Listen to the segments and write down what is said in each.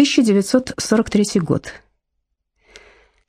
1943 год.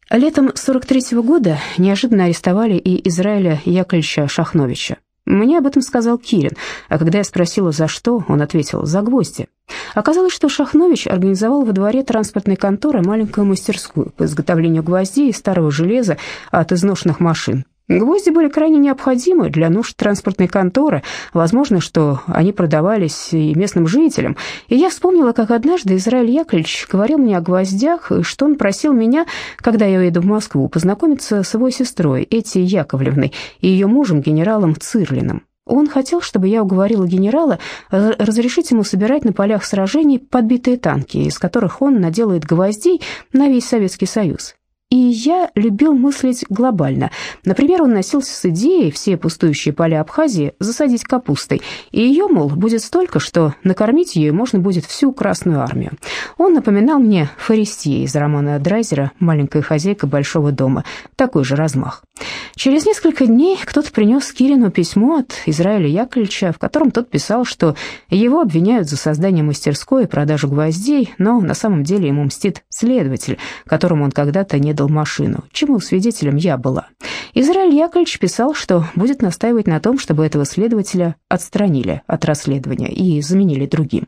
Летом 43 -го года неожиданно арестовали и Израиля Яковлевича Шахновича. Мне об этом сказал Кирин, а когда я спросила, за что, он ответил, за гвозди. Оказалось, что Шахнович организовал во дворе транспортной конторы маленькую мастерскую по изготовлению гвоздей и старого железа от изношенных машин. Гвозди были крайне необходимы для нужд транспортной конторы. Возможно, что они продавались и местным жителям. И я вспомнила, как однажды Израиль Яковлевич говорил мне о гвоздях, и что он просил меня, когда я уеду в Москву, познакомиться с его сестрой Эти Яковлевной и ее мужем, генералом Цирлиным. Он хотел, чтобы я уговорила генерала разрешить ему собирать на полях сражений подбитые танки, из которых он наделает гвоздей на весь Советский Союз. И я любил мыслить глобально. Например, он носился с идеей все пустующие поля Абхазии засадить капустой. И ее, мол, будет столько, что накормить ее можно будет всю Красную Армию. Он напоминал мне Форестье из романа Драйзера «Маленькая хозяйка большого дома». Такой же размах. Через несколько дней кто-то принес Кирину письмо от Израиля Яковлевича, в котором тот писал, что его обвиняют за создание мастерской и продажу гвоздей, но на самом деле ему мстит следователь, которому он когда-то не дал машину, чему свидетелем я была. Израиль Яковлевич писал, что будет настаивать на том, чтобы этого следователя отстранили от расследования и заменили другим.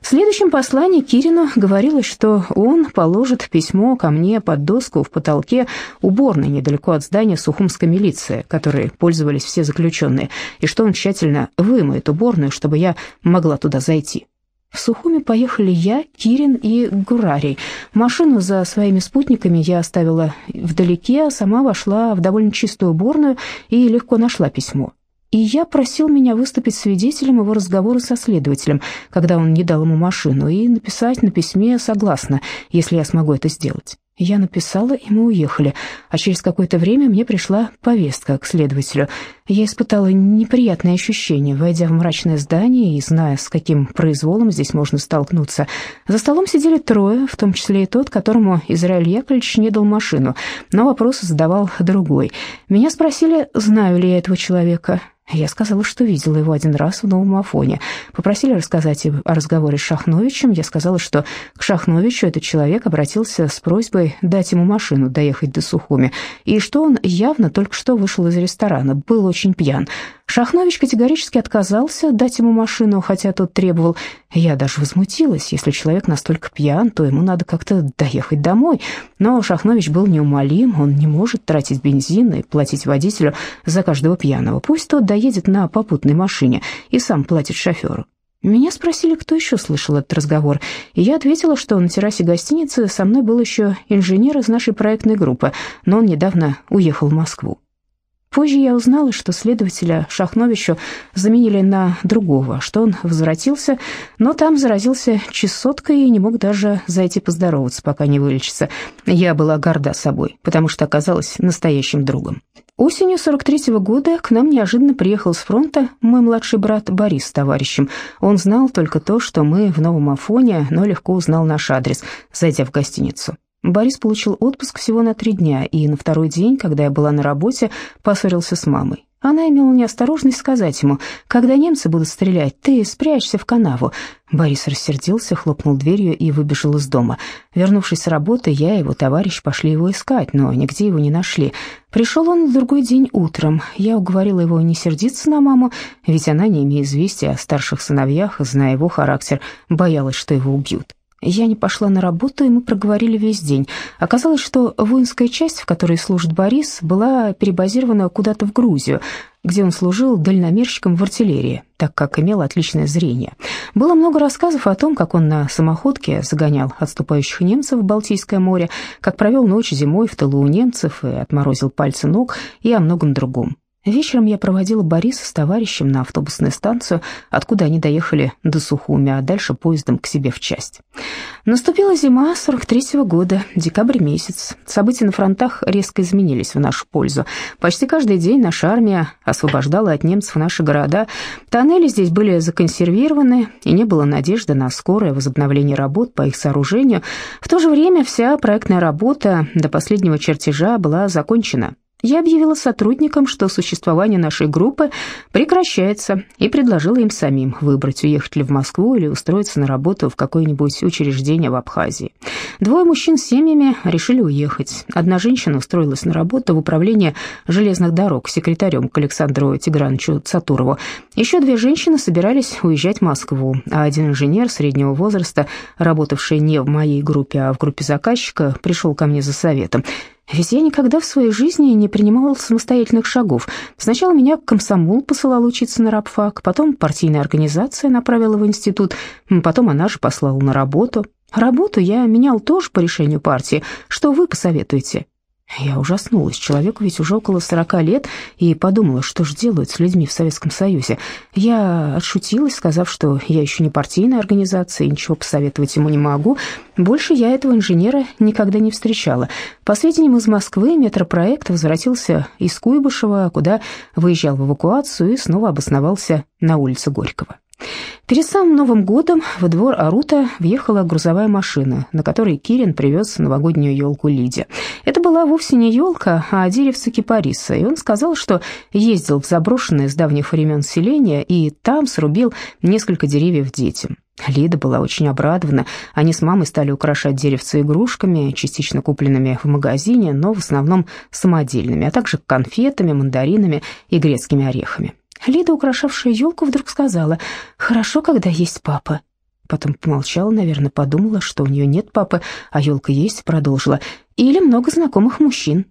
В следующем послании Кирину говорилось, что он положит письмо ко мне под доску в потолке уборной недалеко от здания Сухумской милиции, которой пользовались все заключенные, и что он тщательно вымоет уборную, чтобы я могла туда зайти. В Сухуми поехали я, Кирин и Гурарий. Машину за своими спутниками я оставила вдалеке, а сама вошла в довольно чистую уборную и легко нашла письмо. И я просил меня выступить свидетелем его разговора со следователем, когда он не дал ему машину, и написать на письме «согласно», если я смогу это сделать. Я написала, и мы уехали, а через какое-то время мне пришла повестка к следователю. Я испытала неприятные ощущения, войдя в мрачное здание и зная, с каким произволом здесь можно столкнуться. За столом сидели трое, в том числе и тот, которому Израиль Яковлевич не дал машину, но вопросы задавал другой. Меня спросили, знаю ли я этого человека. Я сказала, что видела его один раз в Новом Афоне. Попросили рассказать о разговоре с Шахновичем. Я сказала, что к Шахновичу этот человек обратился с просьбой дать ему машину доехать до Сухуми, и что он явно только что вышел из ресторана, был очень пьян. Шахнович категорически отказался дать ему машину, хотя тот требовал. Я даже возмутилась. Если человек настолько пьян, то ему надо как-то доехать домой. Но Шахнович был неумолим, он не может тратить бензин и платить водителю за каждого пьяного. Пусть тот доедет на попутной машине и сам платит шоферу. Меня спросили, кто еще слышал этот разговор, и я ответила, что на террасе гостиницы со мной был еще инженер из нашей проектной группы, но он недавно уехал в Москву. Позже я узнала, что следователя Шахновичу заменили на другого, что он возвратился, но там заразился чесоткой и не мог даже зайти поздороваться, пока не вылечится. Я была горда собой, потому что оказалась настоящим другом. Осенью 43-го года к нам неожиданно приехал с фронта мой младший брат Борис с товарищем. Он знал только то, что мы в Новом Афоне, но легко узнал наш адрес, зайдя в гостиницу. Борис получил отпуск всего на три дня, и на второй день, когда я была на работе, поссорился с мамой. Она имела неосторожность сказать ему, «Когда немцы будут стрелять, ты спрячься в канаву». Борис рассердился, хлопнул дверью и выбежал из дома. Вернувшись с работы, я и его товарищ пошли его искать, но нигде его не нашли. Пришел он в другой день утром. Я уговорила его не сердиться на маму, ведь она, не имея известия о старших сыновьях, зная его характер, боялась, что его убьют. Я не пошла на работу, и мы проговорили весь день. Оказалось, что воинская часть, в которой служит Борис, была перебазирована куда-то в Грузию, где он служил дальномерщиком в артиллерии, так как имел отличное зрение. Было много рассказов о том, как он на самоходке загонял отступающих немцев в Балтийское море, как провел ночь зимой в тылу у немцев и отморозил пальцы ног, и о многом другом. Вечером я проводила Бориса с товарищем на автобусную станцию, откуда они доехали до Сухуми, а дальше поездом к себе в часть. Наступила зима 43-го года, декабрь месяц. События на фронтах резко изменились в нашу пользу. Почти каждый день наша армия освобождала от немцев наши города. Тоннели здесь были законсервированы, и не было надежды на скорое возобновление работ по их сооружению. В то же время вся проектная работа до последнего чертежа была закончена. Я объявила сотрудникам, что существование нашей группы прекращается, и предложила им самим выбрать, уехать ли в Москву или устроиться на работу в какое-нибудь учреждение в Абхазии. Двое мужчин с семьями решили уехать. Одна женщина устроилась на работу в управление железных дорог секретарем к Александру Тиграновичу Цатурову. Еще две женщины собирались уезжать в Москву, а один инженер среднего возраста, работавший не в моей группе, а в группе заказчика, пришел ко мне за советом – ведь я никогда в своей жизни не принимала самостоятельных шагов. Сначала меня комсомол посылал учиться на рабфак, потом партийная организация направила в институт, потом она же послала на работу. Работу я менял тоже по решению партии. Что вы посоветуете? Я ужаснулась. Человеку ведь уже около сорока лет, и подумала, что же делают с людьми в Советском Союзе. Я отшутилась, сказав, что я еще не партийная организация, и ничего посоветовать ему не могу. Больше я этого инженера никогда не встречала. По сведениям из Москвы, метропроект возвратился из Куйбышева, куда выезжал в эвакуацию и снова обосновался на улице Горького. Перед самым Новым годом во двор Арута въехала грузовая машина, на которой Кирин привез новогоднюю елку Лиде. Это была вовсе не елка, а деревце кипариса, и он сказал, что ездил в заброшенное с давних времен селение и там срубил несколько деревьев детям. Лида была очень обрадована. Они с мамой стали украшать деревце игрушками, частично купленными в магазине, но в основном самодельными, а также конфетами, мандаринами и грецкими орехами. Лида, украшавшая елку, вдруг сказала «Хорошо, когда есть папа». Потом помолчала, наверное, подумала, что у нее нет папы, а елка есть, продолжила. «Или много знакомых мужчин».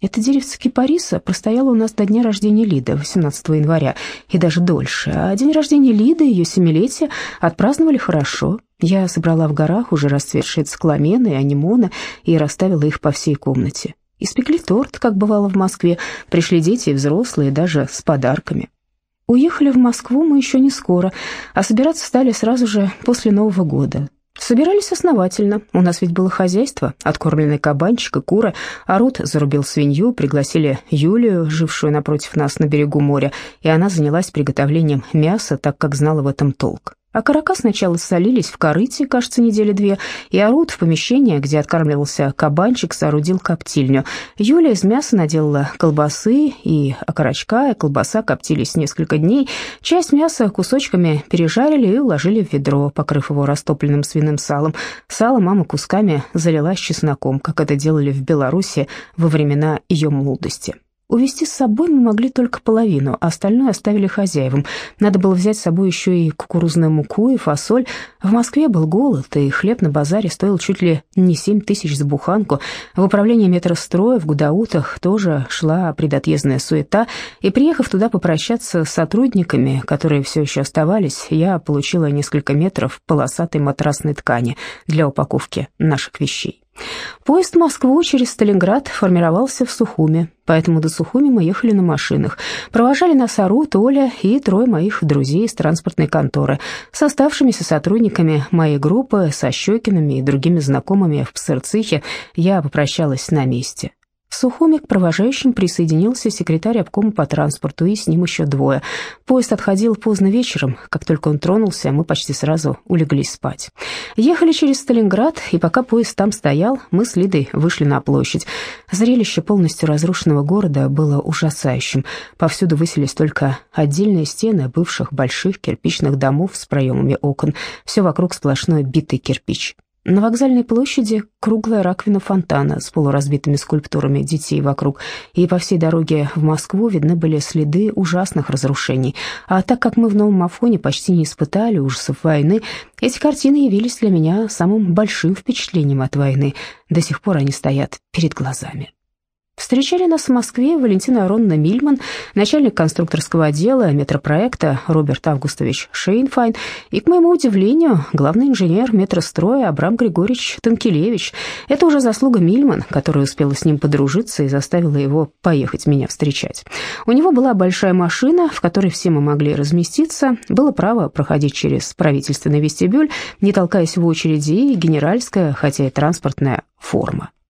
Это деревце кипариса простояло у нас до дня рождения Лиды, 18 января, и даже дольше. А день рождения Лиды, ее семилетие, отпраздновали хорошо. Я собрала в горах уже расцветшие цикламены и анимоны и расставила их по всей комнате. Испекли торт, как бывало в Москве, пришли дети и взрослые, даже с подарками. Уехали в Москву мы еще не скоро, а собираться стали сразу же после Нового года. Собирались основательно. У нас ведь было хозяйство, откормленный кабанчик и куры, а Рут зарубил свинью, пригласили Юлию, жившую напротив нас на берегу моря, и она занялась приготовлением мяса, так как знала в этом толк. А карака сначала солились в корыте, кажется, недели две, и Арут в помещении, где откармливался кабанчик, соорудил коптильню. Юля из мяса наделала колбасы, и окорочка и колбаса коптились несколько дней. Часть мяса кусочками пережарили и уложили в ведро, покрыв его растопленным свиным салом. Сало мама кусками залила с чесноком, как это делали в Беларуси во времена ее молодости. Увезти с собой мы могли только половину, а остальное оставили хозяевам. Надо было взять с собой еще и кукурузную муку и фасоль. В Москве был голод, и хлеб на базаре стоил чуть ли не семь тысяч за буханку. В управлении метростроя в Гудаутах тоже шла предотъездная суета, и, приехав туда попрощаться с сотрудниками, которые все еще оставались, я получила несколько метров полосатой матрасной ткани для упаковки наших вещей. Поезд в Москву через Сталинград формировался в Сухуме, поэтому до Сухуми мы ехали на машинах. Провожали нас Ару, Толя и трое моих друзей из транспортной конторы с оставшимися сотрудниками моей группы, со Щекинами и другими знакомыми в Псырцихе. Я попрощалась на месте. В Сухуми к провожающим присоединился секретарь обкома по транспорту, и с ним еще двое. Поезд отходил поздно вечером. Как только он тронулся, мы почти сразу улеглись спать. Ехали через Сталинград, и пока поезд там стоял, мы с Лидой вышли на площадь. Зрелище полностью разрушенного города было ужасающим. Повсюду высились только отдельные стены бывших больших кирпичных домов с проемами окон. Все вокруг сплошной битый кирпич. На вокзальной площади круглая раковина фонтана с полуразбитыми скульптурами детей вокруг, и по всей дороге в Москву видны были следы ужасных разрушений. А так как мы в Новом Афоне почти не испытали ужасов войны, эти картины явились для меня самым большим впечатлением от войны. До сих пор они стоят перед глазами. Встречали нас в Москве Валентина Аронна Мильман, начальник конструкторского отдела метропроекта Роберт Августович Шейнфайн и, к моему удивлению, главный инженер метростроя Абрам Григорьевич Танкелевич. Это уже заслуга Мильман, которая успела с ним подружиться и заставила его поехать меня встречать. У него была большая машина, в которой все мы могли разместиться, было право проходить через правительственный вестибюль, не толкаясь в очереди, и генеральская, хотя и транспортная форма.